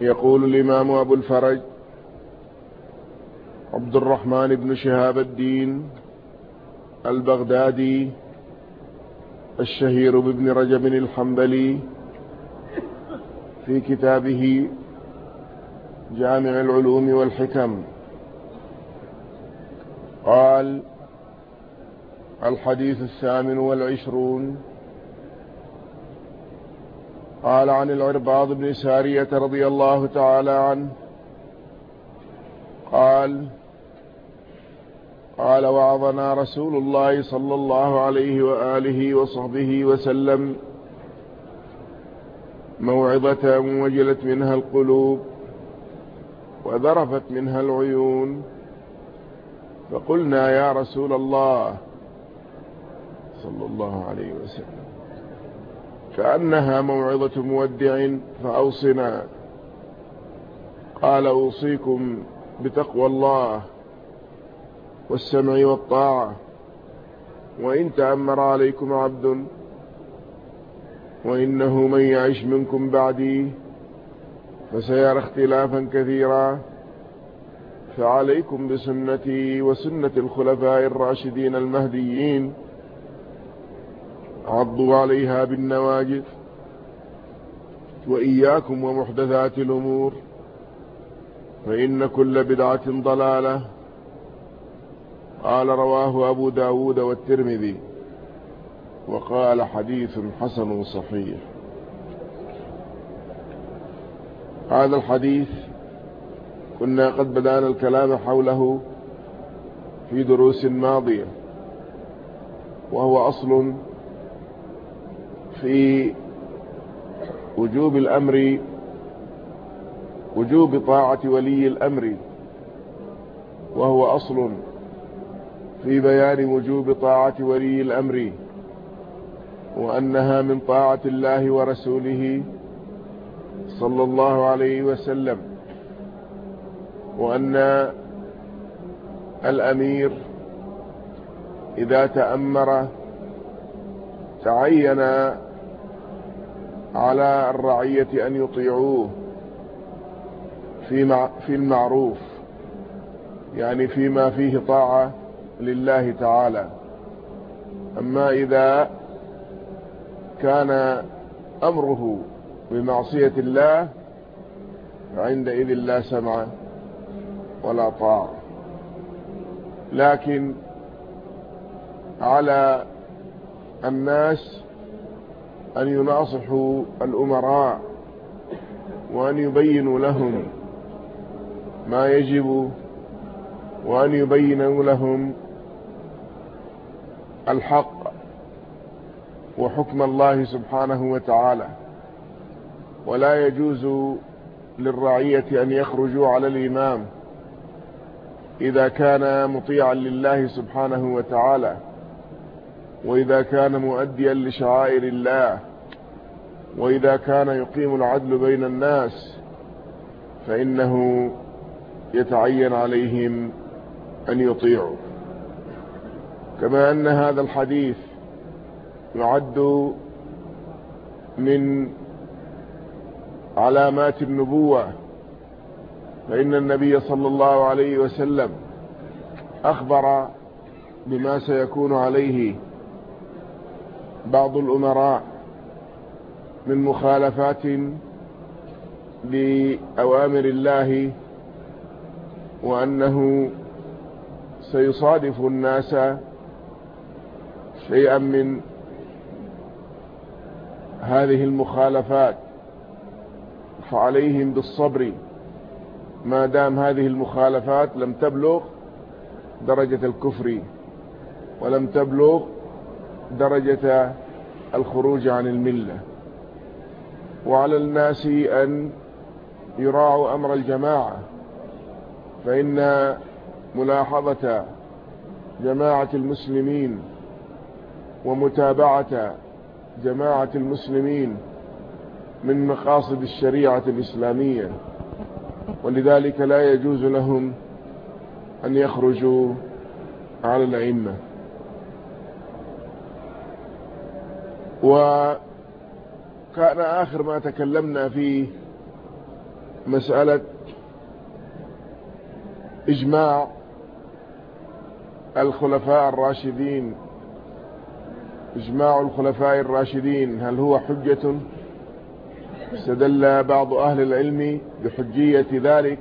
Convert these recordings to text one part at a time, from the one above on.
يقول الإمام أبو الفرج عبد الرحمن بن شهاب الدين البغدادي الشهير بابن رجب الحنبلي في كتابه جامع العلوم والحكم. قال الحديث الثامن والعشرون قال عن العرباض بن سارية رضي الله تعالى عنه قال قال وعظنا رسول الله صلى الله عليه وآله وصحبه وسلم موعظة وجلت منها القلوب وذرفت منها العيون فقلنا يا رسول الله صلى الله عليه وسلم. كأنها موعظة مودع فأوصنا. قال أوصيكم بتقوى الله والسمع والطاعة وإن تأمر عليكم عبد وإنه من يعش منكم بعدي فسيرى اختلافا كثيرا. فعليكم بسنتي وسنة الخلفاء الراشدين المهديين عضوا عليها بالنواجذ وإياكم ومحدثات الأمور فإن كل بدعة ضلالة. قال رواه أبو داود والترمذي وقال حديث حسن صحيح. هذا الحديث كنا قد بدأنا الكلام حوله في دروس ماضية وهو أصل في وجوب الأمر وجوب طاعة ولي الأمر وهو أصل في بيان وجوب طاعة ولي الأمر وأنها من طاعة الله ورسوله صلى الله عليه وسلم وأن الأمير إذا تأمر تعين على الرعية أن يطيعوه في المعروف يعني فيما فيه طاعة لله تعالى. أما إذا كان أمره بمعصية الله فعندئذ لا سمع ولا طاعة. لكن على الناس أن يناصحوا الأمراء وأن يبينوا لهم ما يجب وأن يبينوا لهم الحق وحكم الله سبحانه وتعالى. ولا يجوز للرعية أن يخرجوا على الإمام إذا كان مطيعا لله سبحانه وتعالى. وإذا كان مؤديا لشعائر الله وإذا كان يقيم العدل بين الناس فإنه يتعين عليهم أن يطيعوا. كما أن هذا الحديث يعد من علامات النبوة فإن النبي صلى الله عليه وسلم أخبر بما سيكون عليه بعض الأمراء من مخالفات لأوامر الله وأنه سيصادف الناس شيئا من هذه المخالفات فعليهم بالصبر. ما دام هذه المخالفات لم تبلغ درجة الكفر ولم تبلغ درجة الخروج عن الملة. وعلى الناس أن يراعوا أمر الجماعة فإن ملاحظة جماعة المسلمين ومتابعة جماعة المسلمين من مقاصد الشريعة الإسلامية ولذلك لا يجوز لهم أن يخرجوا على الأئمة. وكان آخر ما تكلمنا فيه مسألة إجماع الخلفاء الراشدين. إجماع الخلفاء الراشدين هل هو حجة؟ استدل بعض أهل العلم بحجية ذلك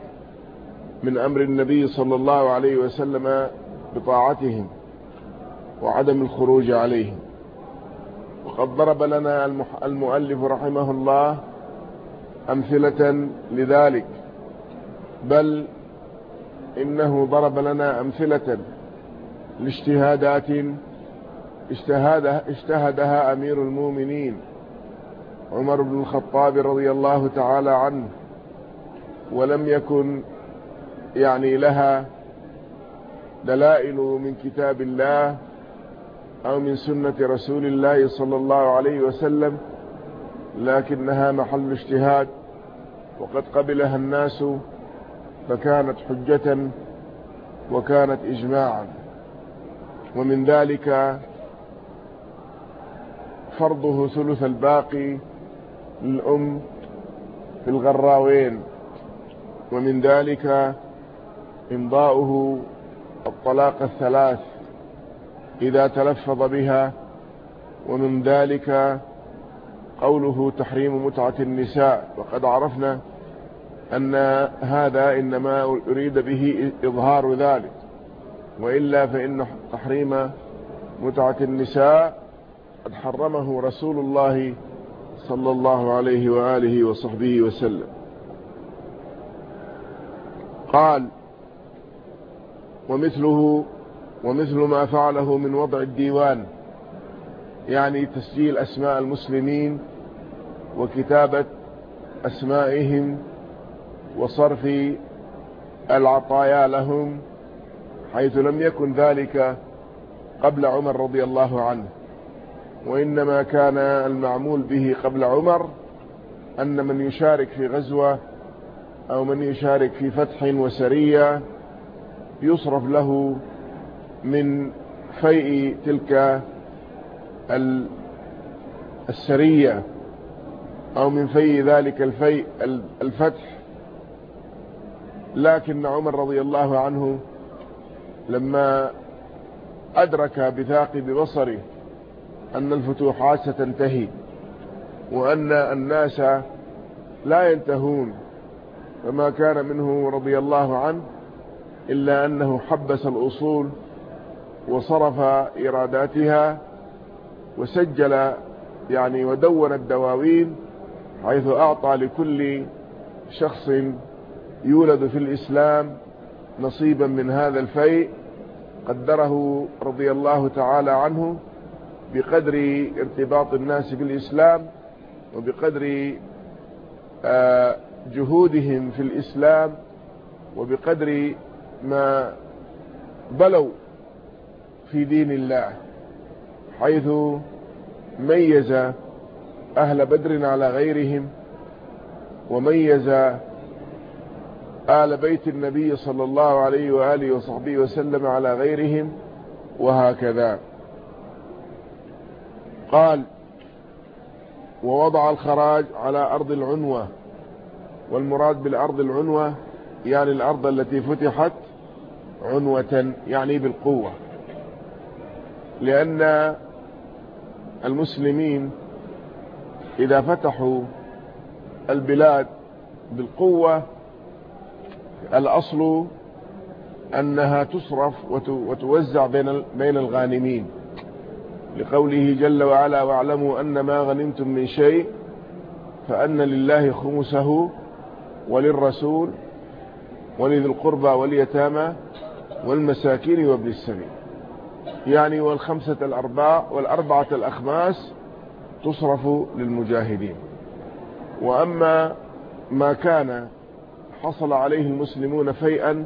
من أمر النبي صلى الله عليه وسلم بطاعتهم وعدم الخروج عليهم. وقد ضرب لنا المؤلف رحمه الله أمثلة لذلك. بل إنه ضرب لنا أمثلة لاجتهادات اجتهدها, أمير المؤمنين عمر بن الخطاب رضي الله تعالى عنه ولم يكن يعني لها دلائل من كتاب الله أو من سنة رسول الله صلى الله عليه وسلم لكنها محل اجتهاد وقد قبلها الناس فكانت حجة وكانت إجماعا. ومن ذلك فرضه ثلث الباقي للأم في الغراوين. ومن ذلك إمضاؤه الطلاق الثلاث. إذا تلفظ بها ومن ذلك قوله تحريم متعة النساء. وقد عرفنا أن هذا إنما أريد به إظهار ذلك. وإلا فإن تحريم متعة النساء قد حرمه رسول الله صلى الله عليه وآله وصحبه وسلم. قال ومثله ومثل ما فعله من وضع الديوان يعني تسجيل أسماء المسلمين وكتابة أسمائهم وصرف العطايا لهم حيث لم يكن ذلك قبل عمر رضي الله عنه. وإنما كان المعمول به قبل عمر أن من يشارك في غزوة أو من يشارك في فتح وسرية يصرف له من فيء تلك السرية أو من في ذلك الفيء الفتح. لكن عمر رضي الله عنه لما أدرك بثاقب بصره أن الفتوحات ستنتهي وأن الناس لا ينتهون فما كان منه رضي الله عنه إلا أنه حبس الأصول وصرف إراداتها وسجل يعني ودون الدواوين حيث أعطى لكل شخص يولد في الإسلام نصيبا من هذا الفيء قدره رضي الله تعالى عنه بقدر ارتباط الناس بالإسلام وبقدر آه، جهودهم في الإسلام وبقدر ما بلوا في دين الله حيث ميز أهل بدر على غيرهم وميز آل بيت النبي صلى الله عليه وآله وصحبه وسلم على غيرهم وهكذا. قال ووضع الخراج على أرض العنوة والمراد بالأرض العنوة يعني الأرض التي فتحت عنوة يعني بالقوة. لأن المسلمين إذا فتحوا البلاد بالقوة الأصل أنها تصرف وتوزع بين الغانمين. لقوله جل وعلا واعلموا أن ما غنمتم من شيء فأن لله خمسه وللرسول ولذي القربى واليتامى والمساكين وابن السبيل. يعني والخمسة الأرباع والأربعة الأخماس تصرف للمجاهدين. وأما ما كان حصل عليه المسلمون فيئا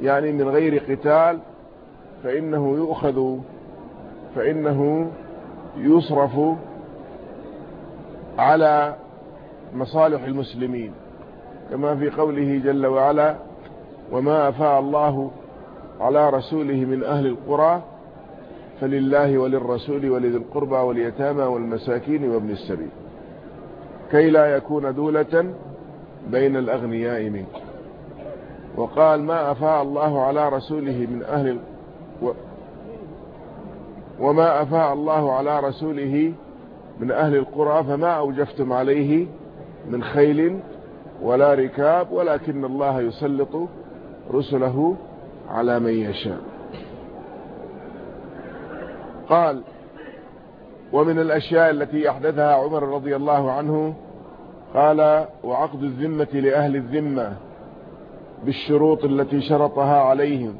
يعني من غير قتال فإنه يؤخذ فإنه يصرف على مصالح المسلمين. كما في قوله جل وعلا وما أفاء الله على رسوله من أهل القرى فلله وللرسول ولذي القربى واليتامى والمساكين وابن السبيل. كي لا يكون دولة بين الأغنياء منك. وقال ما أفاء الله على رسوله من أهل و وما أفاء الله على رسوله من أهل القرى فما أوجفتم عليه من خيل ولا ركاب ولكن الله يسلط رسله على من يشاء. قال ومن الأشياء التي أحدثها عمر رضي الله عنه قال وعقد الذمة لأهل الذمة بالشروط التي شرطها عليهم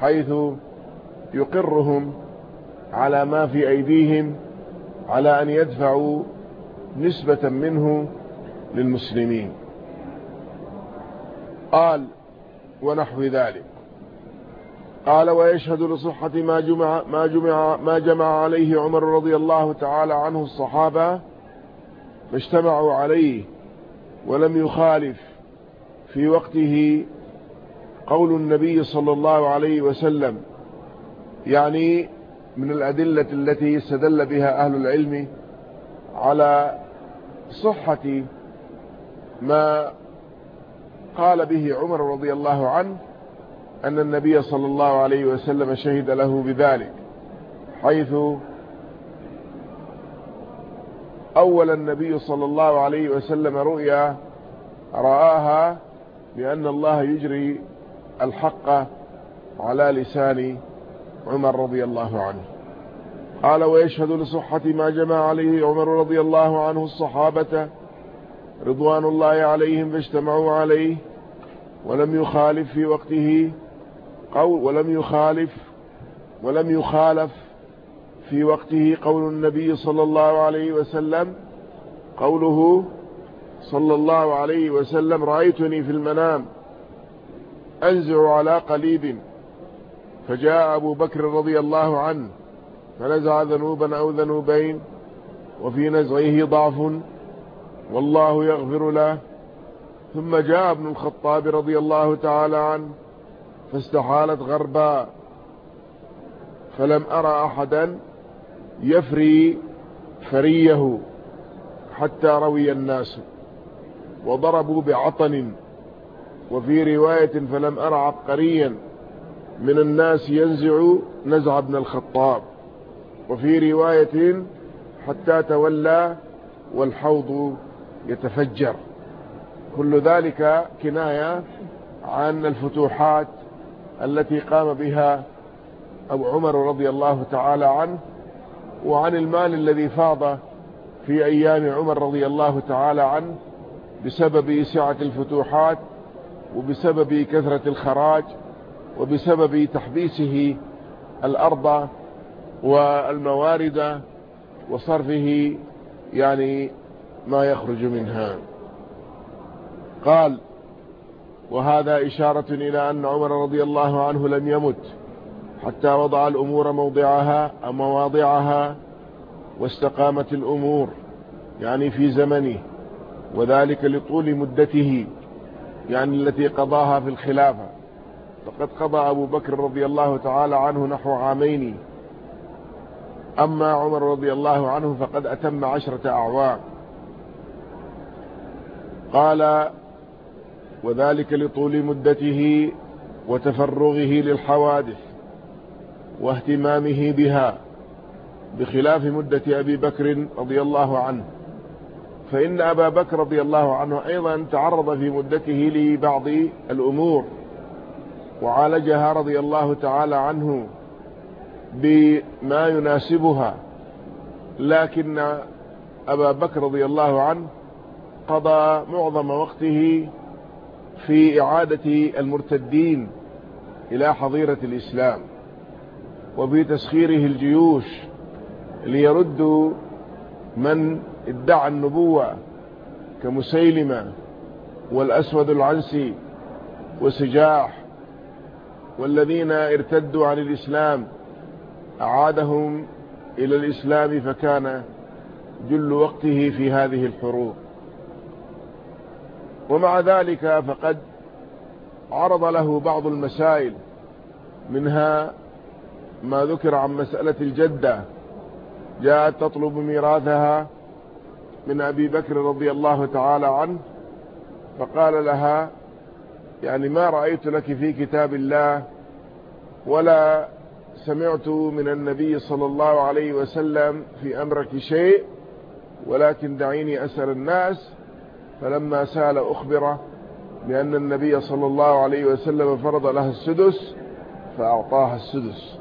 حيث يقرهم على ما في أيديهم على أن يدفعوا نسبة منه للمسلمين. قال ونحو ذلك. قال ويشهد لصحة ما جمع, ما جمع, ما جمع عليه عمر رضي الله تعالى عنه الصحابة فاجتمعوا عليه ولم يخالف في وقته قول النبي صلى الله عليه وسلم يعني من الأدلة التي استدل بها أهل العلم على صحة ما قال به عمر رضي الله عنه أن النبي صلى الله عليه وسلم شهد له بذلك حيث أول النبي صلى الله عليه وسلم رؤيا رآها بأن الله يجري الحق على لسان عمر رضي الله عنه. قال ويشهد لصحة ما جمع عليه عمر رضي الله عنه الصحابة رضوان الله عليهم فاجتمعوا عليه ولم يخالف في وقته قول ولم يخالف ولم يخالف في وقته قول النبي صلى الله عليه وسلم. قوله صلى الله عليه وسلم رأيتني في المنام أنزع على قليب. فجاء أبو بكر رضي الله عنه فنزع ذنوبا أو ذنوبين وفي نزعه ضعف والله يغفر له. ثم جاء ابن الخطاب رضي الله تعالى عنه فاستحالت غربا فلم أرى أحدا يفري فريه حتى روي الناس وضربوا بعطن. وفي رواية فلم أرى عبقريا من الناس ينزع نزع ابن الخطاب. وفي رواية حتى تولى والحوض يتفجر. كل ذلك كناية عن الفتوحات التي قام بها أبو عمر رضي الله تعالى عنه وعن المال الذي فاض في أيام عمر رضي الله تعالى عنه بسبب سعة الفتوحات وبسبب كثرة الخراج وبسبب تحبيسه الأرض والموارد وصرفه يعني ما يخرج منها. قال وهذا إشارة إلى أن عمر رضي الله عنه لم يمت حتى وضع الأمور موضعها أو مواضعها واستقامت الأمور يعني في زمنه وذلك لطول مدته يعني التي قضاها في الخلافة. فقد قضى أبو بكر رضي الله تعالى عنه نحو عامين. أما عمر رضي الله عنه فقد أتم عشرة أعوام. قال وذلك لطول مدته وتفرغه للحوادث واهتمامه بها بخلاف مدة أبي بكر رضي الله عنه. فإن أبا بكر رضي الله عنه أيضا تعرض في مدته لبعض الأمور وعالجها رضي الله تعالى عنه بما يناسبها لكن أبا بكر رضي الله عنه قضى معظم وقته في إعادة المرتدين إلى حظيرة الإسلام وفي تسخيره الجيوش ليردوا من ادعى النبوة كمسيلمة والأسود العنسي وسجاح والذين ارتدوا عن الإسلام أعادهم إلى الإسلام فكان جل وقته في هذه الحروب. ومع ذلك فقد عرض له بعض المسائل منها ما ذكر عن مسألة الجدة. جاءت تطلب ميراثها من أبي بكر رضي الله تعالى عنه فقال لها يعني ما رأيت لك في كتاب الله ولا سمعت من النبي صلى الله عليه وسلم في أمرك شيء ولكن دعيني أسأل الناس فلما سأل أخبره بأن النبي صلى الله عليه وسلم فرض لها السدس فأعطاها السدس.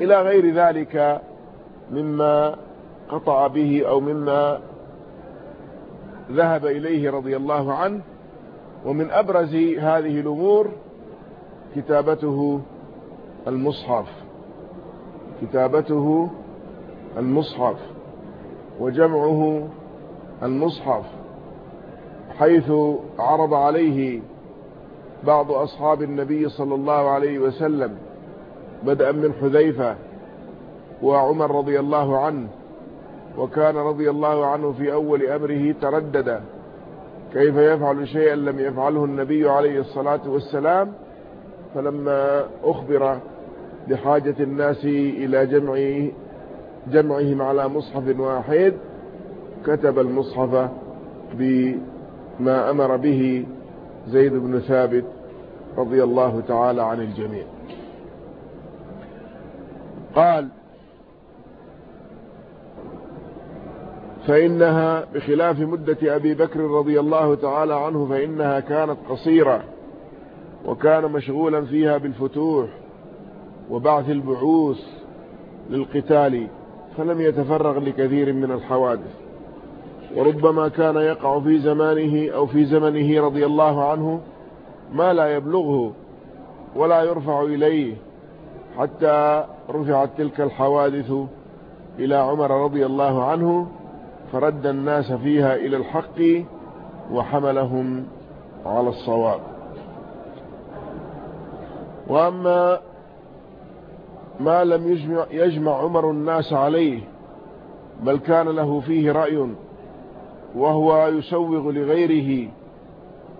إلى غير ذلك مما قطع به أو مما ذهب إليه رضي الله عنه ومن أبرز هذه الأمور كتابته المصحف. كتابته المصحف وجمعه المصحف حيث عرض عليه بعض أصحاب النبي صلى الله عليه وسلم بدءا من حذيفة وعمر رضي الله عنه وكان رضي الله عنه في أول أمره تردد كيف يفعل شيئا لم يفعله النبي عليه الصلاة والسلام فلما أخبر بحاجة الناس إلى جمع جمعهم على مصحف واحد كتب المصحف بما أمر به زيد بن ثابت رضي الله تعالى عن الجميع. قال فإنها بخلاف مدة أبي بكر رضي الله تعالى عنه فإنها كانت قصيرة وكان مشغولا فيها بالفتوح وبعث البعوث للقتال فلم يتفرغ لكثير من الحوادث. وربما كان يقع في زمانه أو في زمنه رضي الله عنه ما لا يبلغه ولا يرفع إليه حتى رفعت تلك الحوادث إلى عمر رضي الله عنه فرد الناس فيها إلى الحق وحملهم على الصواب. وأما ما لم يجمع, يجمع عمر الناس عليه بل كان له فيه رأي وهو يسوغ لغيره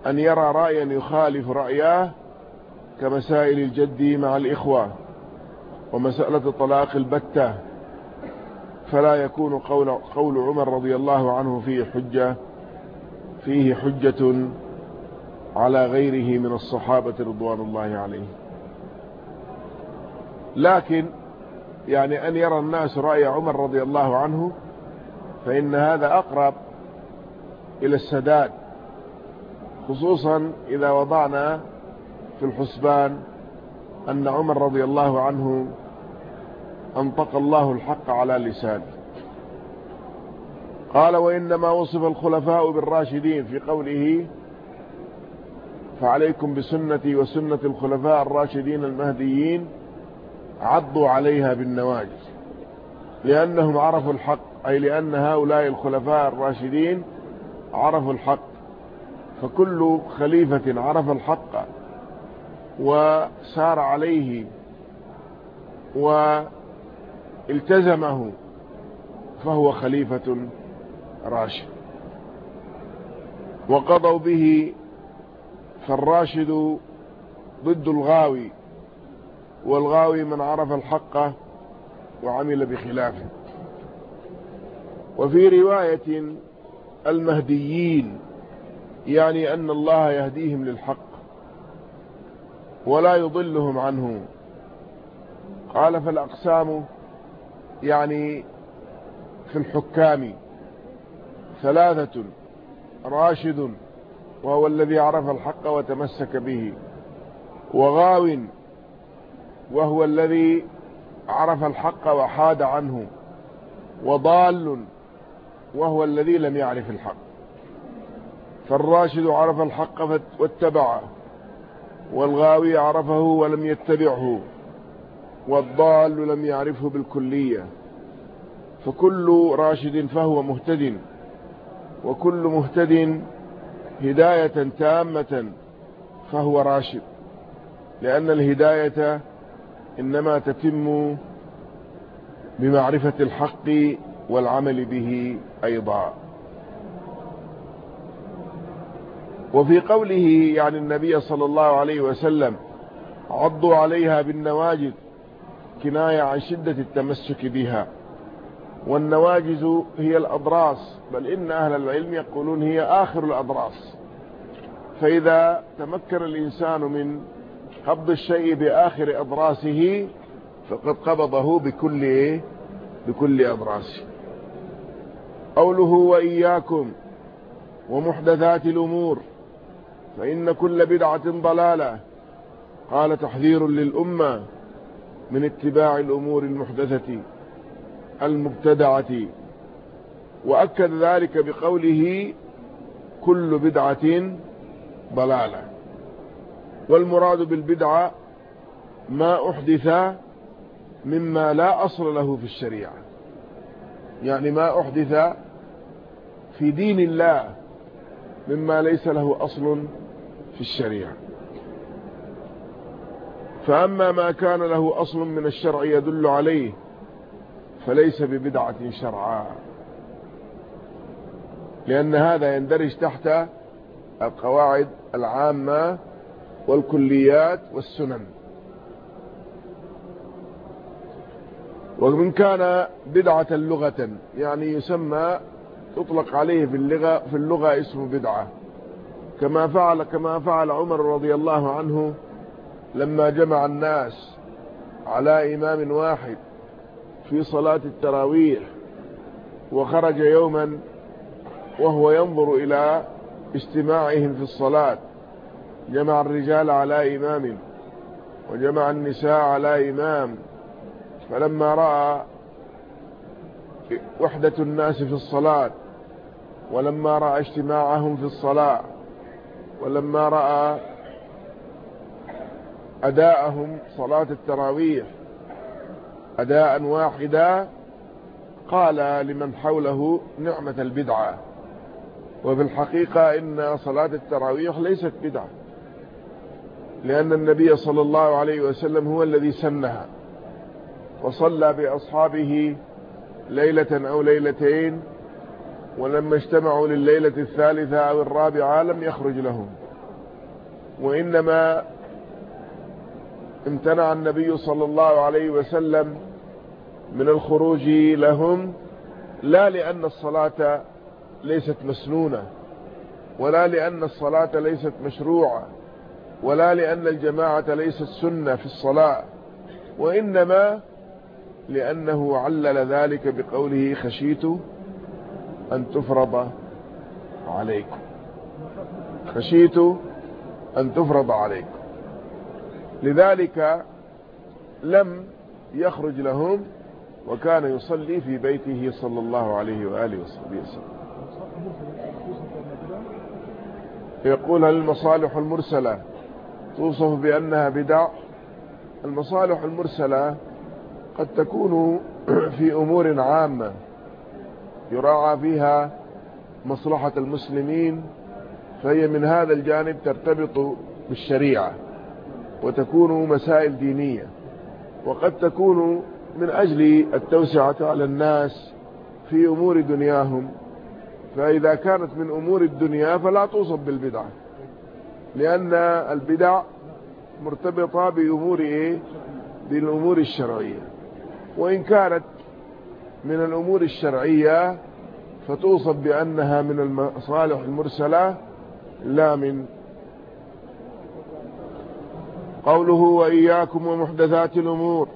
أن يرى رأيا يخالف رأياه كمسائل الجد مع الإخوة ومسألة طلاق البتة. فلا يكون قول, قول عمر رضي الله عنه فيه حجة فيه حجة على غيره من الصحابة رضوان الله عليه. لكن يعني أن يرى الناس رأي عمر رضي الله عنه فإن هذا أقرب إلى السداد خصوصا إذا وضعنا في الحسبان أن عمر رضي الله عنه أنطق الله الحق على لسانه. قال وإنما وصف الخلفاء بالراشدين في قوله فعليكم بسنتي وسنة الخلفاء الراشدين المهديين عضوا عليها بالنواجز لأنهم عرفوا الحق أي لأن هؤلاء الخلفاء الراشدين عرفوا الحق. فكل خليفة عرف الحق وسار عليه والتزمه فهو خليفة راشد. وقضوا به فالراشد ضد الغاوي والغاوي من عرف الحق وعمل بخلافه وفي رواية المهديين يعني أن الله يهديهم للحق ولا يضلهم عنه. قال فالأقسام يعني في الحكام ثلاثة راشد وهو الذي عرف الحق وتمسك به وغاو وهو الذي عرف الحق وحاد عنه وضال وهو الذي لم يعرف الحق. فالراشد عرف الحق واتبعه والغاوي عرفه ولم يتبعه والضال لم يعرفه بالكلية. فكل راشد فهو مهتد وكل مهتد هداية تامة فهو راشد. لأن الهداية إنما تتم بمعرفة الحق والعمل به أيضا. وفي قوله يعني النبي صلى الله عليه وسلم عضوا عليها بالنواجد كناية عن شدة التمسك بها. والنواجز هي الأضراس بل إن أهل العلم يقولون هي آخر الأضراس. فإذا تمكن الإنسان من قبض الشيء بآخر أضراسه فقد قبضه بكل بكل أضراسه قوله وإياكم ومحدثات الأمور فإن كل بدعة ضلالة. قال تحذير للأمة من اتباع الأمور المحدثة المبتدعة. وأكد ذلك بقوله كل بدعة ضلالة. والمراد بالبدعة ما أحدث مما لا أصل له في الشريعة. يعني ما أحدث في دين الله مما ليس له أصل في الشريعة. فأما ما كان له أصل من الشرع يدل عليه فليس ببدعة شرعا. لأن هذا يندرج تحت القواعد العامة والكليات والسنن. ومن كان بدعة لغة يعني يسمى تطلق عليه في اللغة, في اللغة اسم بدعة. كما فعل كما فعل عمر رضي الله عنه لما جمع الناس على إمام واحد في صلاة التراويح وخرج يوما وهو ينظر إلى اجتماعهم في الصلاة. جمع الرجال على إمام وجمع النساء على إمام. فلما رأى وحدة الناس في الصلاة ولما رأى اجتماعهم في الصلاة ولما رأى أداءهم صلاة التراويح أداء واحدا قال لمن حوله نعمة البدعة. وفي الحقيقة إن صلاة التراويح ليست بدعة لأن النبي صلى الله عليه وسلم هو الذي سنها. وصلى بأصحابه ليلة أو ليلتين ولما اجتمعوا لليلة الثالثة أو الرابعة لم يخرج لهم. وإنما امتنع النبي صلى الله عليه وسلم من الخروج لهم لا لأن الصلاة ليست مسنونة ولا لأن الصلاة ليست مشروعة ولا لأن الجماعة ليست سنة في الصلاة وإنما لأنه علل ذلك بقوله خشيت أن تفرض عليكم. خشيت أن تفرض عليكم. لذلك لم يخرج لهم وكان يصلي في بيته صلى الله عليه وآله وصحبه وسلم. يقول هل المصالح المرسلة توصف بأنها بدع. المصالح المرسلة قد تكون في أمور عامة يراعى فيها مصلحة المسلمين فهي من هذا الجانب ترتبط بالشريعة وتكون مسائل دينية وقد تكون من أجل التوسعة على الناس في أمور دنياهم فإذا كانت من أمور الدنيا فلا توصف بالبدعة لأن البدع مرتبطة بأمور إيه؟ بالأمور الشرعية. وإن كانت من الأمور الشرعية فتوصف بأنها من المصالح المرسلة لا من قوله وإياكم ومحدثات الأمور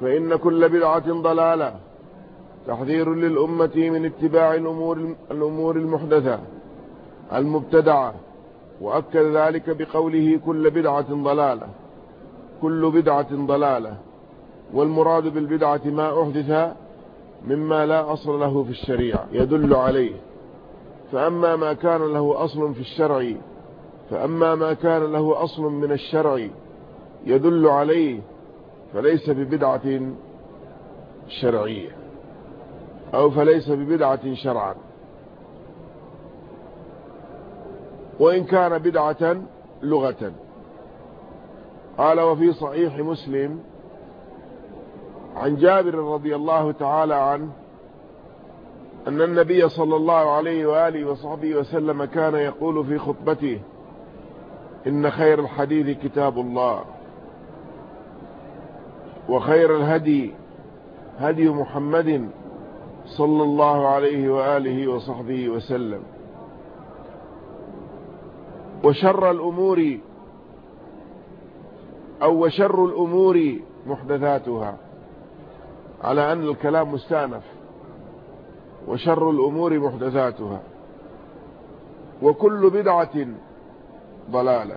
فإن كل بدعة ضلالة تحذير للأمة من اتباع الأمور, الأمور المحدثة المبتدعة وأكد ذلك بقوله كل بدعة ضلالة كل بدعة ضلالة. والمراد بالبدعة ما أحدث مما لا أصل له في الشريعة يدل عليه. فأما ما كان له أصل في الشرع فأما ما كان له أصل من الشرع يدل عليه فليس ببدعة شرعية أو فليس ببدعة شرعا. وإن كان بدعة لغة. قال وفي صحيح مسلم عن جابر رضي الله تعالى عنه أن النبي صلى الله عليه وآله وصحبه وسلم كان يقول في خطبته إن خير الحديث كتاب الله وخير الهدي هدي محمد صلى الله عليه وآله وصحبه وسلم. وشر الأمور أو وشر الأمور محدثاتها. على أن الكلام مستأنف وشر الأمور محدثاتها وكل بدعة ضلالة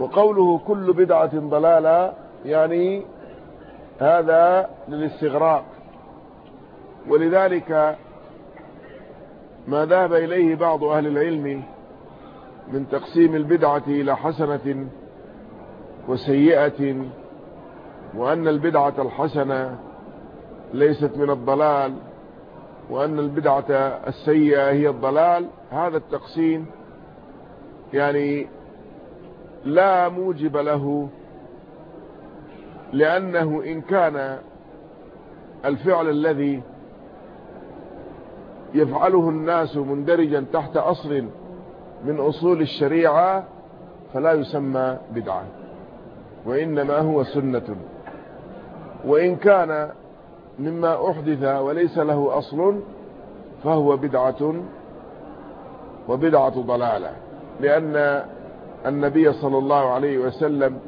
وقوله كل بدعة ضلالة يعني هذا للاستغراق ولذلك ما ذهب إليه بعض أهل العلم من تقسيم البدعة إلى حسنة وسيئة وأن البدعة الحسنة ليست من الضلال وأن البدعة السيئة هي الضلال. هذا التقسيم يعني لا موجب له لأنه إن كان الفعل الذي يفعله الناس مندرجا تحت أصل من أصول الشريعة فلا يسمى بدعة وإنما هو سنة. وإن كان مما أحدث وليس له أصل فهو بدعة وبدعة ضلالة لأن النبي صلى الله عليه وسلم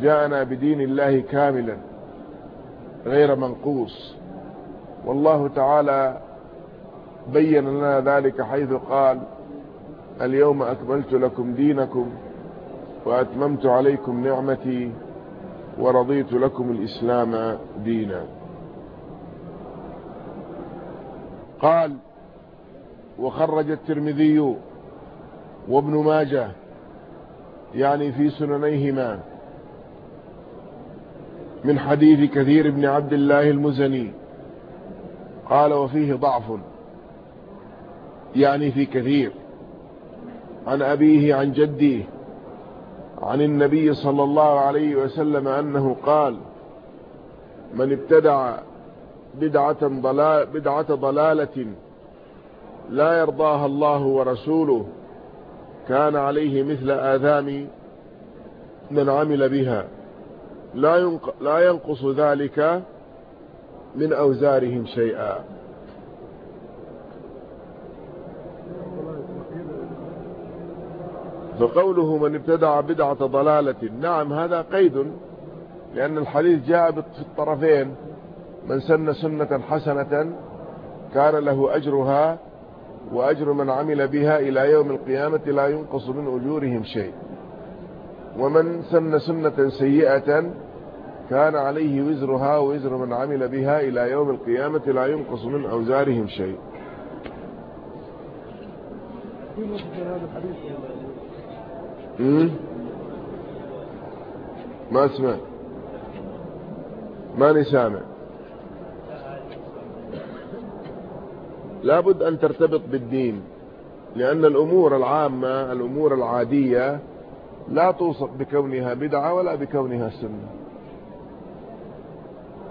جاءنا بدين الله كاملا غير منقوص. والله تعالى بين لنا ذلك حيث قال اليوم أكملت لكم دينكم وأتممت عليكم نعمتي ورضيت لكم الإسلام دينا. قال وخرج الترمذي وابن ماجه يعني في سننيهما من حديث كثير بن عبد الله المزني. قال وفيه ضعف يعني في كثير. عن أبيه عن جديه عن النبي صلى الله عليه وسلم أنه قال من ابتدع بدعة, بدعة ضلالة لا يرضاها الله ورسوله كان عليه مثل آذام من عمل بها لا ينقص ذلك من أوزارهم شيئا. فقوله من ابتدع بدعة ضلالة نعم هذا قيد لأن الحديث جاء في الطرفين من سن سنة حسنة كان له أجرها وأجر من عمل بها إلى يوم القيامة لا ينقص من أجورهم شيء. ومن سن سنة سيئة كان عليه وزرها ووزر من عمل بها إلى يوم القيامة لا ينقص من أوزارهم شيء. ما أسمع. ماني سامع. لابد أن ترتبط بالدين لأن الأمور العامة الأمور العادية لا توصف بكونها بدعة ولا بكونها سنة.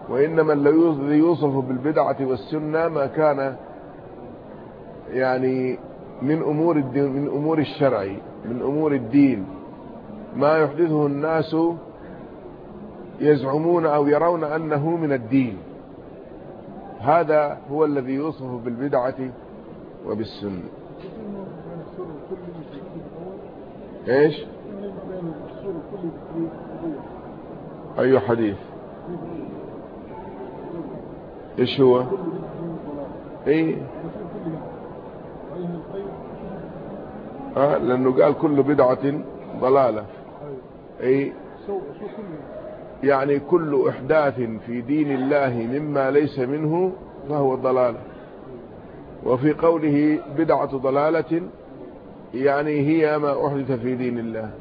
وإنما الذي يوصف بالبدعة والسنة ما كان يعني من أمور الدين من أمور الشرع من أمور الدين. ما يحدثه الناس يزعمون أو يرون أنه من الدين. هذا هو الذي يوصف بالبدعة وبالسنة. إيش؟ أي حديث؟ إيش هو؟ إيه؟ آه لأنه قال كل بدعة ضلالة. أي يعني كل إحداث في دين الله مما ليس منه فهو ضلالة. وفي قوله بدعة ضلالة يعني هي ما أحدث في دين الله.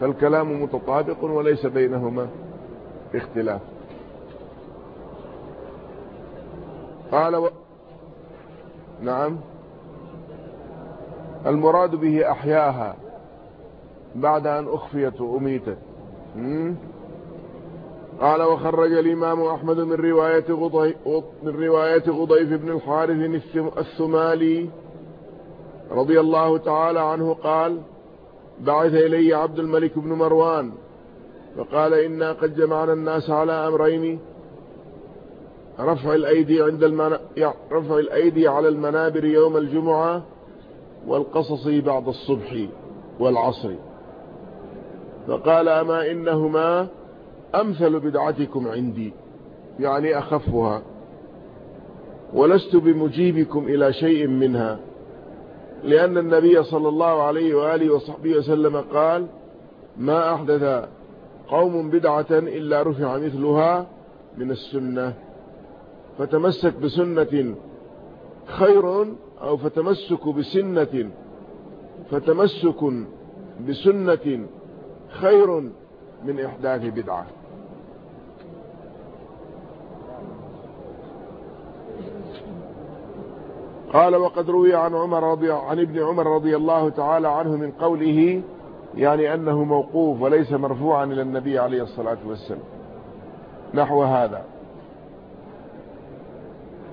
فالكلام متطابق وليس بينهما اختلاف. قال و... نعم. المراد به أحياها بعد أن أخفيت وأميتت. قال وخرج الإمام أحمد من رواية غضي من رواية غضيف بن الحارث الثمالي رضي الله تعالى عنه قال بعث إلي عبد الملك بن مروان فقال إنا قد جمعنا الناس على أمرين رفع الأيدي عند المنا... رفع الأيدي على المنابر يوم الجمعة والقصص بعد الصبح والعصر. فقال أما إنهما أمثل بدعتكم عندي يعني أخفها ولست بمجيبكم إلى شيء منها لأن النبي صلى الله عليه وآله وصحبه وسلم قال ما أحدث قوم بدعة إلا رفع مثلها من السنة. فتمسك بسنة خير أو فتمسك بسنة فتمسك بسنة خير من إحداث بدعة. قال وقد روي عن عمر رضي عن ابن عمر رضي الله تعالى عنه من قوله يعني أنه موقوف وليس مرفوعا إلى النبي عليه الصلاة والسلام. نحو هذا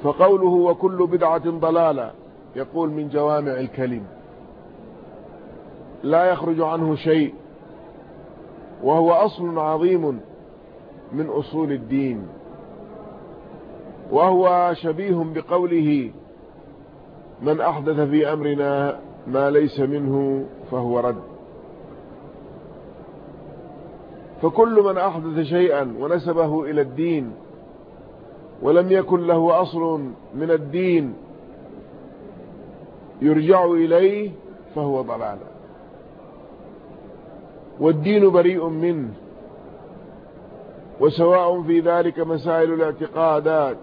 فقوله وكل بدعة ضلالة يقول من جوامع الكلم. لا يخرج عنه شيء وهو أصل عظيم من أصول الدين وهو شبيه بقوله من أحدث في أمرنا ما ليس منه فهو رد فكل من أحدث شيئا ونسبه إلى الدين ولم يكن له أصل من الدين يرجع إليه فهو ضلال. والدين بريء منه. وسواء في ذلك مسائل الاعتقادات.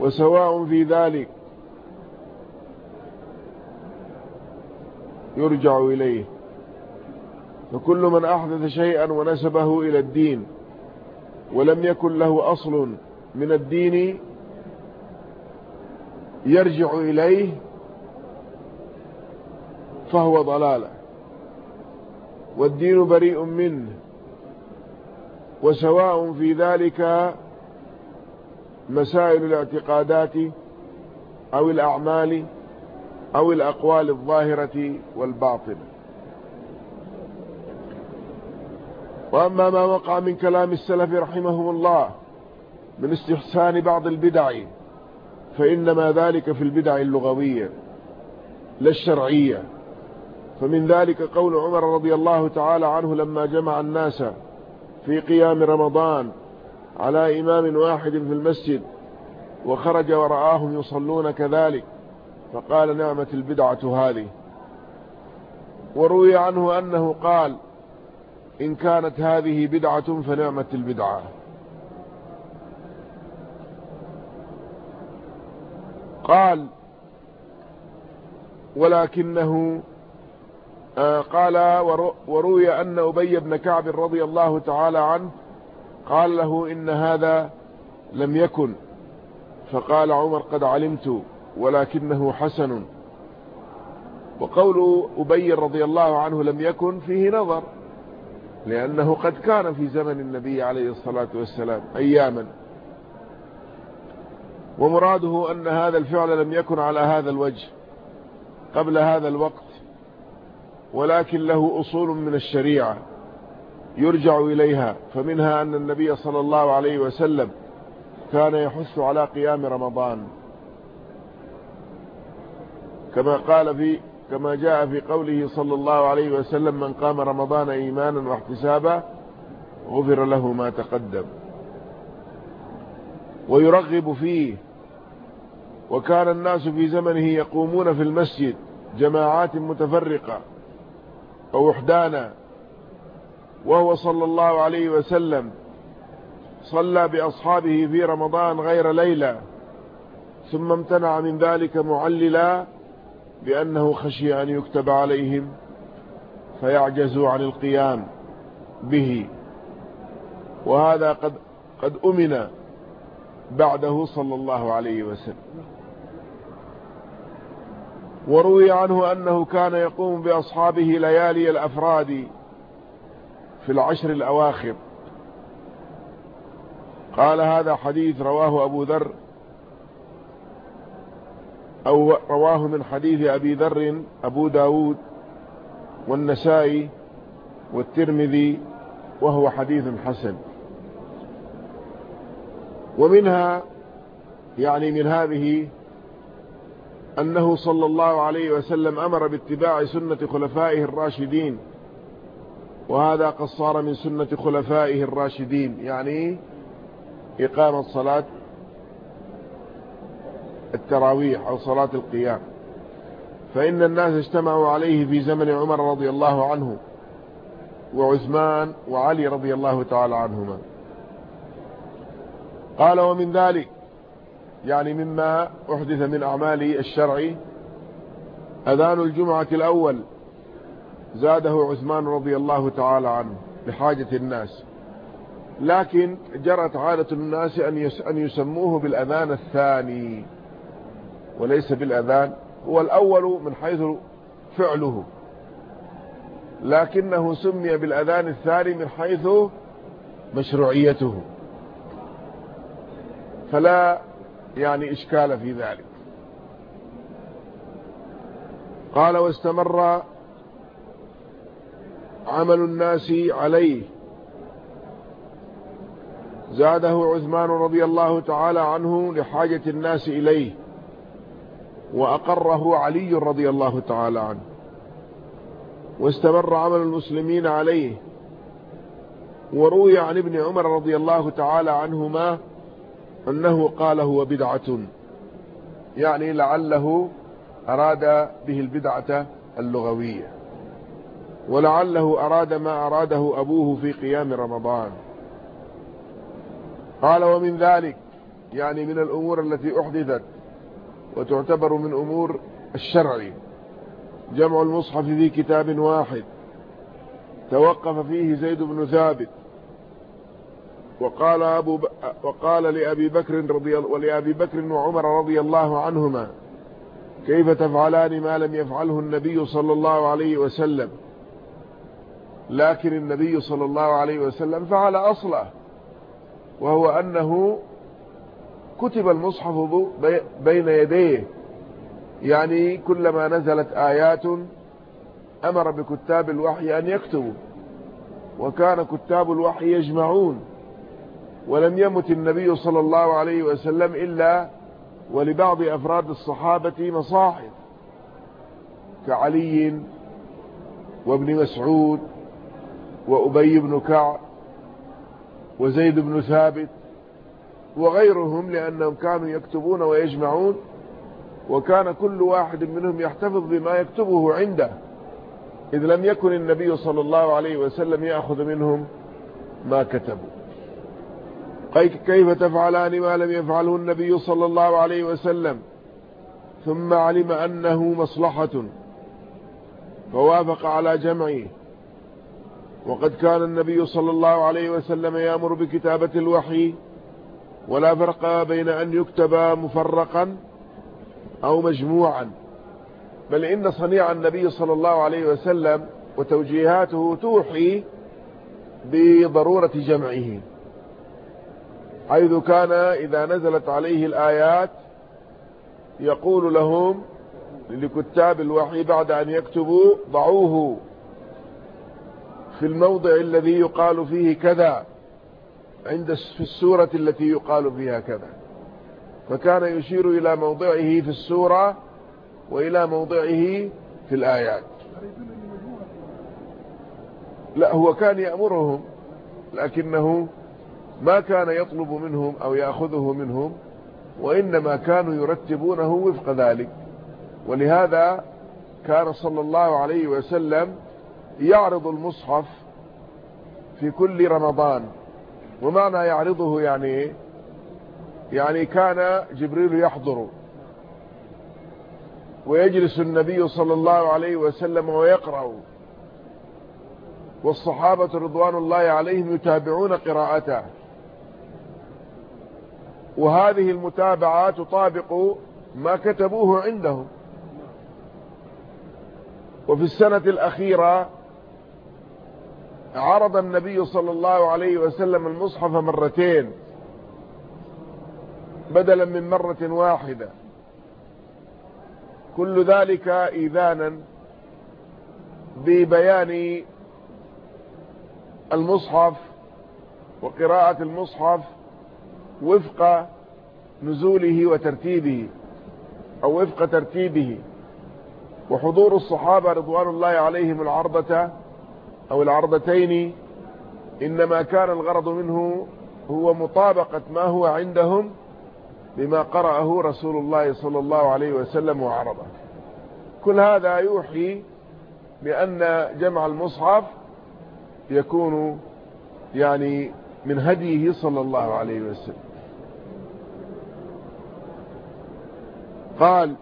وسواء في ذلك يرجع إليه. فكل من أحدث شيئا ونسبه إلى الدين ولم يكن له أصل من الدين يرجع إليه فهو ضلالة والدين بريء منه. وسواء في ذلك مسائل الاعتقادات أو الأعمال أو الأقوال الظاهرة والباطنة. وأما ما وقع من كلام السلف رحمهم الله من استحسان بعض البدع فإنما ذلك في البدع اللغوية لا الشرعية. فمن ذلك قول عمر رضي الله تعالى عنه لما جمع الناس في قيام رمضان على إمام واحد في المسجد وخرج ورآهم يصلون كذلك فقال نعمة البدعة هذه. وروي عنه أنه قال إن كانت هذه بدعة فنعمة البدعة. قال ولكنه آه، قال وروي أن أبي بن كعب رضي الله تعالى عنه قال له إن هذا لم يكن. فقال عمر قد علمت ولكنه حسن. وقول أبي رضي الله عنه لم يكن فيه نظر لأنه قد كان في زمن النبي عليه الصلاة والسلام أياما. ومراده أن هذا الفعل لم يكن على هذا الوجه قبل هذا الوقت ولكن له أصول من الشريعة يرجع إليها فمنها أن النبي صلى الله عليه وسلم كان يحث على قيام رمضان. كما قال في كما جاء في قوله صلى الله عليه وسلم من قام رمضان إيمانا واحتسابا غفر له ما تقدم. ويرغب فيه وكان الناس في زمنه يقومون في المسجد جماعات متفرقة أو وهو صلى الله عليه وسلم صلى بأصحابه في رمضان غير ليلة ثم امتنع من ذلك معللا بأنه خشي أن يكتب عليهم فيعجزوا عن القيام به. وهذا قد قد أمن بعده صلى الله عليه وسلم. وروي عنه أنه كان يقوم بأصحابه ليالي الأفراد في العشر الأواخر. قال هذا حديث رواه أبو ذر أو رواه من حديث أبي ذر أبو داود والنسائي والترمذي وهو حديث حسن. ومنها يعني من هذه أنه صلى الله عليه وسلم أمر باتباع سنة خلفائه الراشدين وهذا قد صار من سنة خلفائه الراشدين يعني إقامة صلاة التراويح أو صلاة القيام. فإن الناس اجتمعوا عليه في زمن عمر رضي الله عنه وعثمان وعلي رضي الله تعالى عنهما. قال ومن ذلك يعني مما أحدث من أعمال الشرع. أذان الجمعة الأول زاده عثمان رضي الله تعالى عنه لحاجة الناس لكن جرت عادة الناس أن يسموه بالأذان الثاني وليس بالأذان هو الأول من حيث فعله لكنه سمي بالأذان الثاني من حيث مشروعيته. فلا يعني إشكال في ذلك. قال واستمر عمل الناس عليه. زاده عثمان رضي الله تعالى عنه لحاجة الناس إليه وأقره علي رضي الله تعالى عنه. واستمر عمل المسلمين عليه. وروي عن ابن عمر رضي الله تعالى عنهما أنه قال هو بدعة يعني لعله أراد به البدعة اللغوية. ولعله أراد ما أراده أبوه في قيام رمضان. قال ومن ذلك يعني من الأمور التي أحدثت وتعتبر من أمور الشرع جمع المصحف في كتاب واحد توقف فيه زيد بن ثابت وقال, أبو ب... وقال لأبي بكر رضي ولأبي بكر وعمر رضي الله عنهما كيف تفعلان ما لم يفعله النبي صلى الله عليه وسلم؟ لكن النبي صلى الله عليه وسلم فعل أصله وهو أنه كتب المصحف بين يديه. يعني كلما نزلت آيات أمر بكتاب الوحي أن يكتبوا وكان كتاب الوحي يجمعون. ولم يمت النبي صلى الله عليه وسلم إلا ولبعض أفراد الصحابة مصاحف كعلي وابن مسعود وأبي بن كعب وزيد بن ثابت وغيرهم لأنهم كانوا يكتبون ويجمعون وكان كل واحد منهم يحتفظ بما يكتبه عنده. إذ لم يكن النبي صلى الله عليه وسلم يأخذ منهم ما كتبوا. كيف تفعلان ما لم يفعله النبي صلى الله عليه وسلم ثم علم أنه مصلحة فوافق على جمعه. وقد كان النبي صلى الله عليه وسلم يأمر بكتابة الوحي ولا فرق بين أن يكتب مفرقا أو مجموعا. بل إن صنيع النبي صلى الله عليه وسلم وتوجيهاته توحي بضرورة جمعه. حيث كان إذا نزلت عليه الآيات يقول لهم لكتاب الوحي بعد أن يكتبوا ضعوه في الموضع الذي يقال فيه كذا عند في السورة التي يقال فيها كذا. فكان يشير إلى موضعه في السورة وإلى موضعه في الآيات. لا هو كان يأمرهم لكنه ما كان يطلب منهم أو يأخذه منهم وإنما كانوا يرتبونه وفق ذلك. ولهذا كان صلى الله عليه وسلم يعرض المصحف في كل رمضان. ومعنى يعرضه يعني يعني كان جبريل يحضر. ويجلس النبي صلى الله عليه وسلم ويقرأ. والصحابة رضوان الله عليهم يتابعون قراءته. وهذه المتابعة تطابق ما كتبوه عندهم. وفي السنة الأخيرة عرض النبي صلى الله عليه وسلم المصحف مرتين بدلا من مرة واحدة. كل ذلك إذانا ببيان المصحف وقراءة المصحف وفق نزوله وترتيبه أو وفق ترتيبه. وحضور الصحابة رضوان الله عليهم العرضة أو العرضتين إنما كان الغرض منه هو مطابقة ما هو عندهم بما قرأه رسول الله صلى الله عليه وسلم وعرضه. كل هذا يوحي بأن جمع المصحف يكون يعني من هديه صلى الله عليه وسلم. قال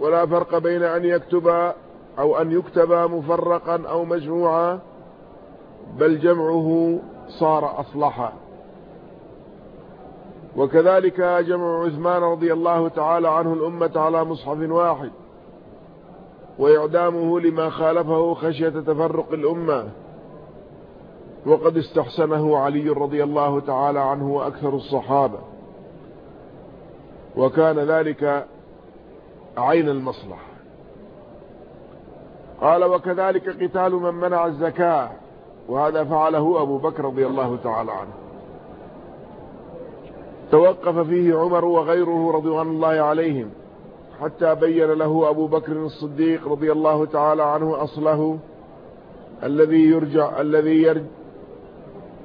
ولا فرق بين أن يكتب أو أن يكتب مفرقا أو مجموعا بل جمعه صار أصلحا. وكذلك جمع عثمان رضي الله تعالى عنه الأمة على مصحف واحد وإعدامه لما خالفه خشية تفرق الأمة. وقد استحسنه علي رضي الله تعالى عنه وأكثر الصحابة. وكان ذلك عين المصلحة. قال وكذلك قتال من منع الزكاة وهذا فعله أبو بكر رضي الله تعالى عنه. توقف فيه عمر وغيره رضوان الله عليهم حتى بين له أبو بكر الصديق رضي الله تعالى عنه أصله الذي يرجع الذي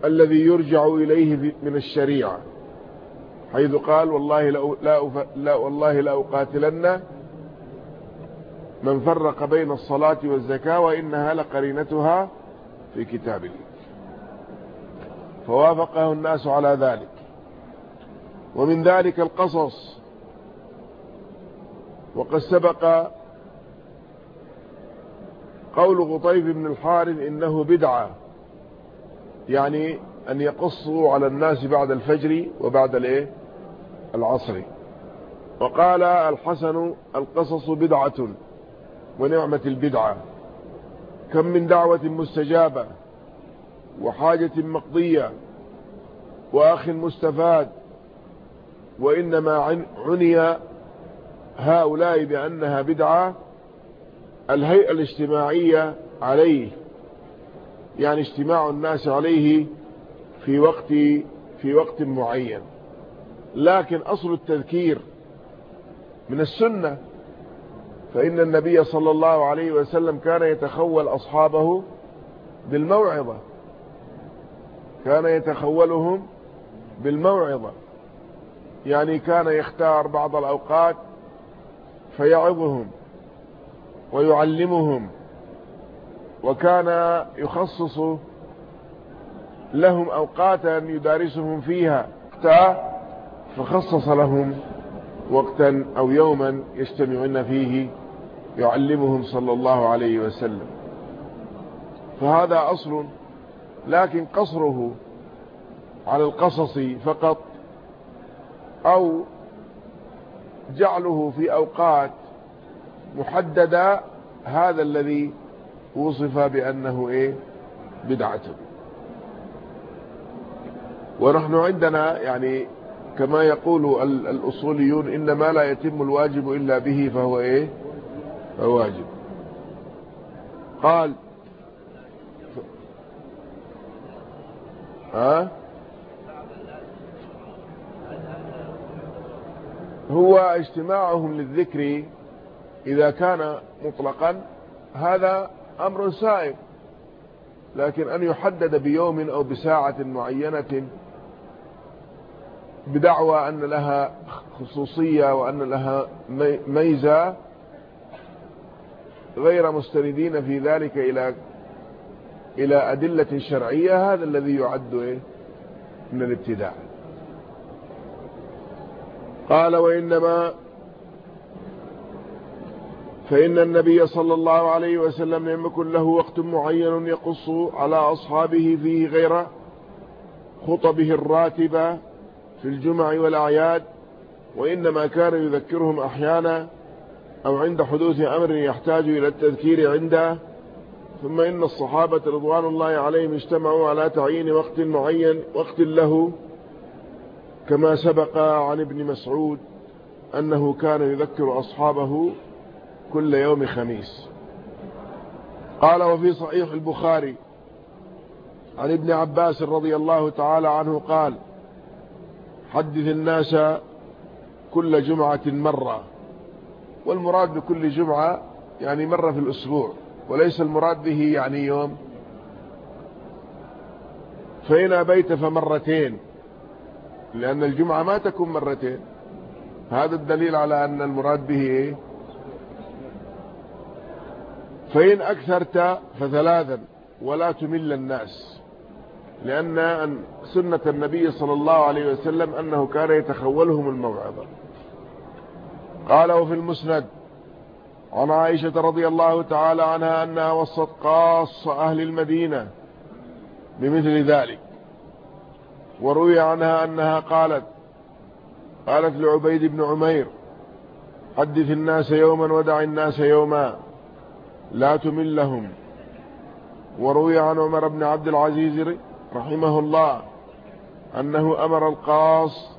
الذي يرجع إليه من الشريعة حيث قال والله لأ, لا, والله لا أقاتلن من فرق بين الصلاة والزكاة وإنها لقرينتها في كتاب الله. فوافقه الناس على ذلك. ومن ذلك القصص وقد سبق قول غطيف بن الحارث إنه بدعة. يعني أن يقصوا على الناس بعد الفجر وبعد الإيه؟ العصر. وقال الحسن القصص بدعة ونعمة البدعة. كم من دعوة مستجابة وحاجة مقضية وأخ مستفاد وإنما عني هؤلاء بأنها بدعة الهيئة الاجتماعية عليه. يعني اجتماع الناس عليه في وقت في وقت معين. لكن أصل التذكير من السنة فإن النبي صلى الله عليه وسلم كان يتخول أصحابه بالموعظة. كان يتخولهم بالموعظة. يعني كان يختار بعض الأوقات فيعظهم ويعلمهم. وكان يخصص لهم أوقاتا يدارسهم فيها. فخصص لهم وقتا أو يوما يجتمعون فيه يعلمهم صلى الله عليه وسلم. فهذا أصل لكن قصره على القصص فقط أو جعله في أوقات محددة هذا الذي وصف بأنه إيه؟ بدعة. ونحن عندنا يعني كما يقول الأصوليون إن ما لا يتم الواجب إلا به فهو إيه؟ فهو واجب. قال ها؟ هو اجتماعهم للذكر إذا كان مطلقا. هذا أمر سائغ لكن أن يحدد بيوم أو بساعة معينة بدعوى أن لها خصوصية وأن لها ميزة غير مستندين في ذلك إلى إلى أدلة شرعية هذا الذي يعد إيه؟ من الابتداع قال وإنما فإن النبي صلى الله عليه وسلم لم يكن له وقت معين يقص على أصحابه فيه غير خطبه الراتبة في الجمع والأعياد وإنما كان يذكرهم أحيانا أو عند حدوث أمر يحتاج إلى التذكير عنده. ثم إن الصحابة رضوان الله عليهم اجتمعوا على تعيين وقت معين وقت له كما سبق عن ابن مسعود أنه كان يذكر أصحابه كل يوم خميس. قال وفي صحيح البخاري عن ابن عباس رضي الله تعالى عنه قال حدث الناس كل جمعة مرة والمراد بكل جمعة يعني مرة في الأسبوع وليس المراد به يعني يوم. فإن أبيت فمرتين لأن الجمعة ما تكون مرتين. هذا الدليل على أن المراد به إيه؟ فإن أكثرت فثلاثا ولا تمل الناس لأن سنة النبي صلى الله عليه وسلم أنه كان يتخولهم الموعظة. قال وفي المسند عن عائشة رضي الله تعالى عنها أنها وصت قاص أهل المدينة بمثل ذلك وروي عنها أنها قالت قالت لعبيد بن عمير حدث الناس يوما ودع الناس يوما. لا تملهم. وروي عن عمر بن عبد العزيز رحمه الله أنه أمر القاص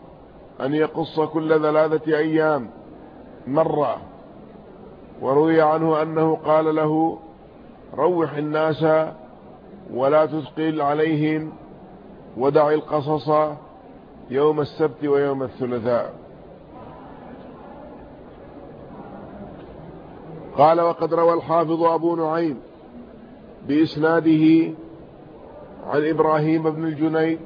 أن يقص كل ثلاثة أيام مرة. وروي عنه أنه قال له روح الناس ولا تثقل عليهم ودع القصص يوم السبت ويوم الثلاثاء. قال وقد روى الحافظ أبو نعيم بإسناده عن إبراهيم بن الجنيد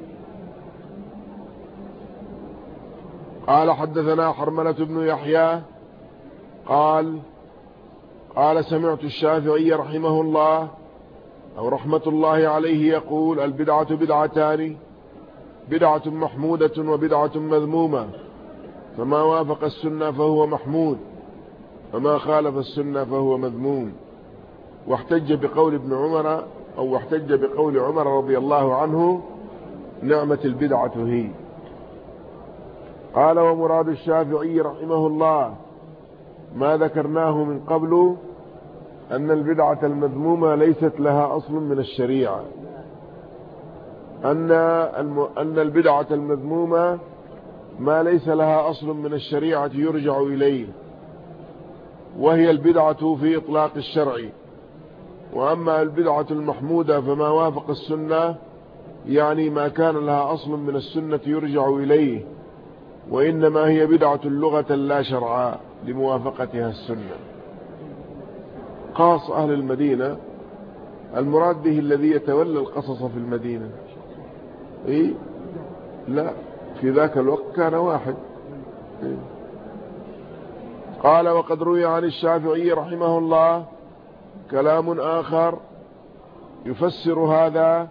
قال حدثنا حرملة بن يحيى قال قال سمعت الشافعي رحمه الله أو رحمة الله عليه يقول البدعة بدعتان بدعة محمودة وبدعة مذمومة فما وافق السنة فهو محمود فما خالف السنة فهو مذموم. واحتج بقول ابن عمر أو احتج بقول عمر رضي الله عنه نعمة البدعة هي. قال ومراد الشافعي رحمه الله ما ذكرناه من قبل أن البدعة المذمومة ليست لها أصل من الشريعة. أن أن البدعة المذمومة ما ليس لها أصل من الشريعة يرجع إليه. وهي البدعة في إطلاق الشرع. وأما البدعة المحمودة فما وافق السنة يعني ما كان لها أصل من السنة يرجع إليه وإنما هي بدعة اللغة لا شرعا لموافقتها السنة. قاص أهل المدينة المراد به الذي يتولى القصص في المدينة. إيه؟ لا في ذاك الوقت كان واحد. إيه؟ قال وقد روي عن الشافعي رحمه الله كلام آخر يفسر هذا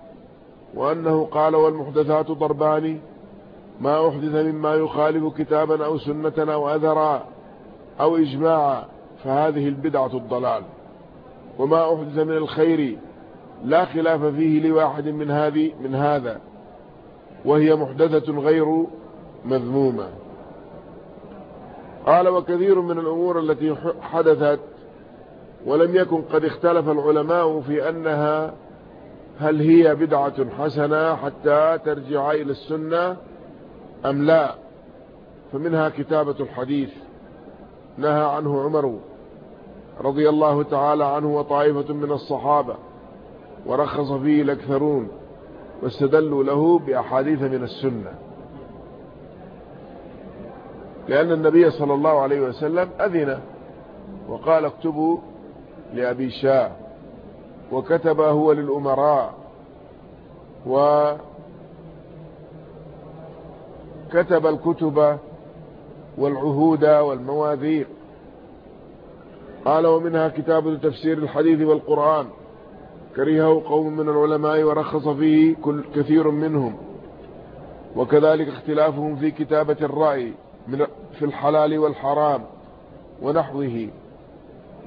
وأنه قال والمحدثات ضربان ما أحدث مما يخالف كتابا أو سنة أو أذرا أو إجماعا فهذه البدعة الضلال. وما أحدث من الخير لا خلاف فيه لواحد من هذه من هذا وهي محدثة غير مذمومة. قال وكثير من الأمور التي حدثت ولم يكن قد اختلف العلماء في أنها هل هي بدعة حسنة حتى ترجع إلى السنة أم لا. فمنها كتابة الحديث. نهى عنه عمر رضي الله تعالى عنه وطائفة من الصحابة ورخص فيه الأكثرون واستدلوا له بأحاديث من السنة. لأن النبي صلى الله عليه وسلم أذن وقال اكتبوا لأبي شاه وكتب هو للأمراء وكتب الكتب والعهود والمواثيق. قال ومنها كتاب تفسير الحديث والقرآن. كرهه قوم من العلماء ورخص فيه كل كثير منهم. وكذلك اختلافهم في كتابة الرأي. من في الحلال والحرام ونحوه.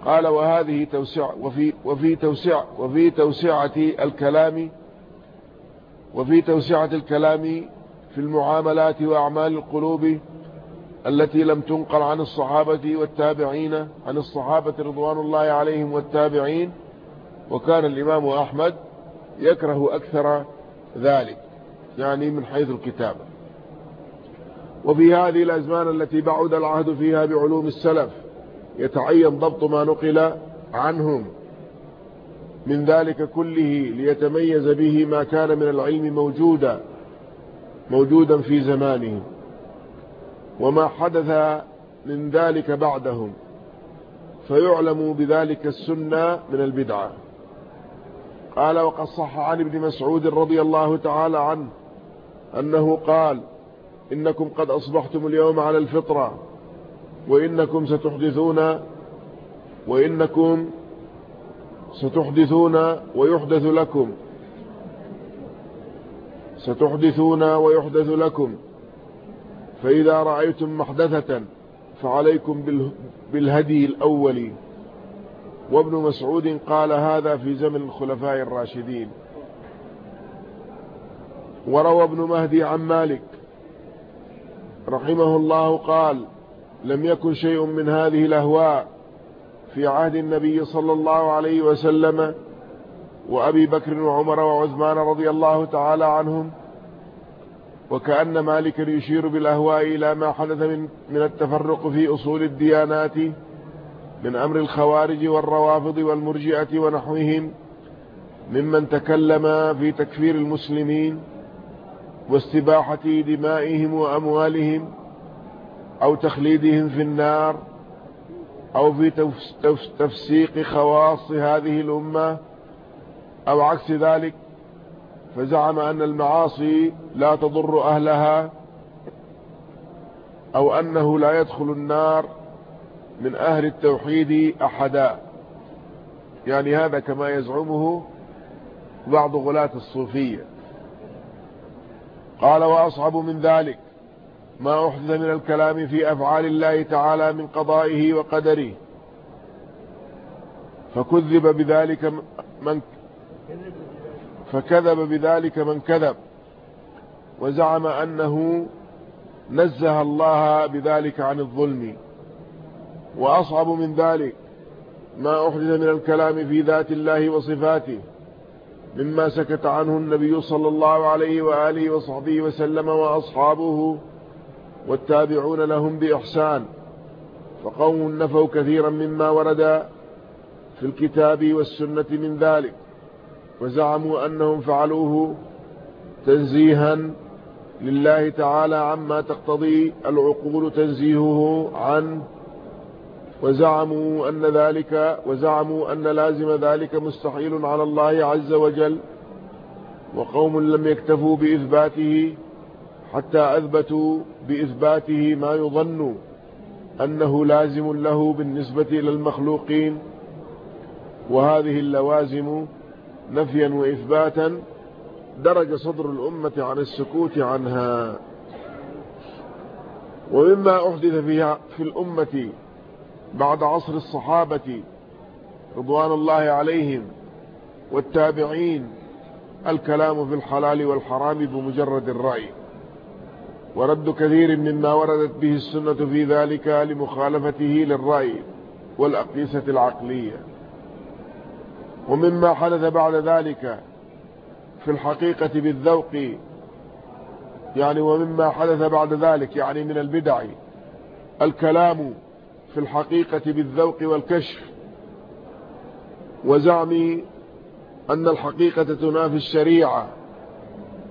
قال وهذه توسع وفي وفي توسع وفي توسعة الكلام وفي توسعة الكلام في المعاملات وأعمال القلوب التي لم تنقل عن الصحابة والتابعين عن الصحابة رضوان الله عليهم والتابعين. وكان الإمام أحمد يكره أكثر ذلك يعني من حيث الكتابة. وفي هذه الأزمان التي بعد العهد فيها بعلوم السلف يتعين ضبط ما نقل عنهم. من ذلك كله ليتميز به ما كان من العلم موجودا موجودا في زمانهم وما حدث من ذلك بعدهم فيعلم بذلك السنة من البدعة. قال وقد صح عن ابن مسعود رضي الله تعالى عنه أنه قال إنكم قد أصبحتم اليوم على الفطرة وإنكم ستحدثون وإنكم ستحدثون ويحدث لكم. ستحدثون ويحدث لكم. فإذا رأيتم محدثة فعليكم بالهدي الأول. وابن مسعود قال هذا في زمن الخلفاء الراشدين. وروى ابن مهدي عن مالك رحمه الله قال لم يكن شيء من هذه الأهواء في عهد النبي صلى الله عليه وسلم وأبي بكر وعمر وعثمان رضي الله تعالى عنهم وكأن مالكا يشير بالأهواء إلى ما حدث من, من التفرق في أصول الديانات من أمر الخوارج والروافض والمرجئة ونحوهم ممن تكلم في تكفير المسلمين واستباحة دمائهم وأموالهم أو تخليدهم في النار أو في تفسيق خواص هذه الأمة أو عكس ذلك فزعم أن المعاصي لا تضر أهلها أو أنه لا يدخل النار من أهل التوحيد أحدا. يعني هذا كما يزعمه بعض غلاة الصوفية. قال وأصعب من ذلك ما أحدث من الكلام في أفعال الله تعالى من قضائه وقدره. فكذب بذلك من فكذب بذلك من كذب. وزعم أنه نزه الله بذلك عن الظلم. وأصعب من ذلك ما أحدث من الكلام في ذات الله وصفاته. مما سكت عنه النبي صلى الله عليه وآله وصحبه وسلم وأصحابه والتابعون لهم بإحسان فقوم نفوا كثيرا مما ورد في الكتاب والسنة من ذلك وزعموا أنهم فعلوه تنزيها لله تعالى عما تقتضي العقول تنزيهه عنه وزعموا أن ذلك وزعموا أن لازم ذلك مستحيل على الله عز وجل. وقوم لم يكتفوا بإثباته حتى أثبتوا بإثباته ما يظن أنه لازم له بالنسبة إلى المخلوقين. وهذه اللوازم نفيا وإثباتا درج صدر الأمة عن السكوت عنها. ومما أحدث فيها في الأمة بعد عصر الصحابة رضوان الله عليهم والتابعين الكلام في الحلال والحرام بمجرد الرأي. ورد كثير مما وردت به السنة في ذلك لمخالفته للرأي والأقيسة العقلية. ومما حدث بعد ذلك في الحقيقة بالذوق يعني ومما حدث بعد ذلك يعني من البدع الكلام في الحقيقة بالذوق والكشف. وزعم أن الحقيقة تنافي الشريعة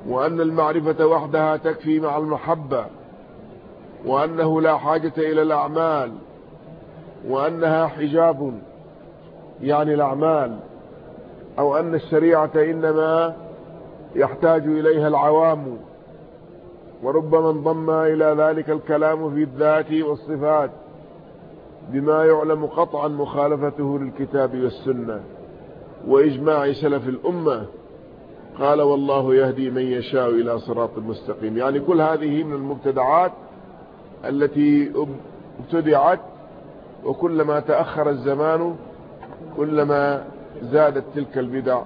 وأن المعرفة وحدها تكفي مع المحبة وأنه لا حاجة إلى الأعمال وأنها حجاب يعني الأعمال أو أن الشريعة إنما يحتاج إليها العوام. وربما انضم إلى ذلك الكلام في الذات والصفات. بما يعلم قطعا مخالفته للكتاب والسنة وإجماع سلف الأمة. قال والله يهدي من يشاء إلى صراط مستقيم. يعني كل هذه من المبتدعات التي ابتدعت وكلما تأخر الزمان كلما زادت تلك البدع.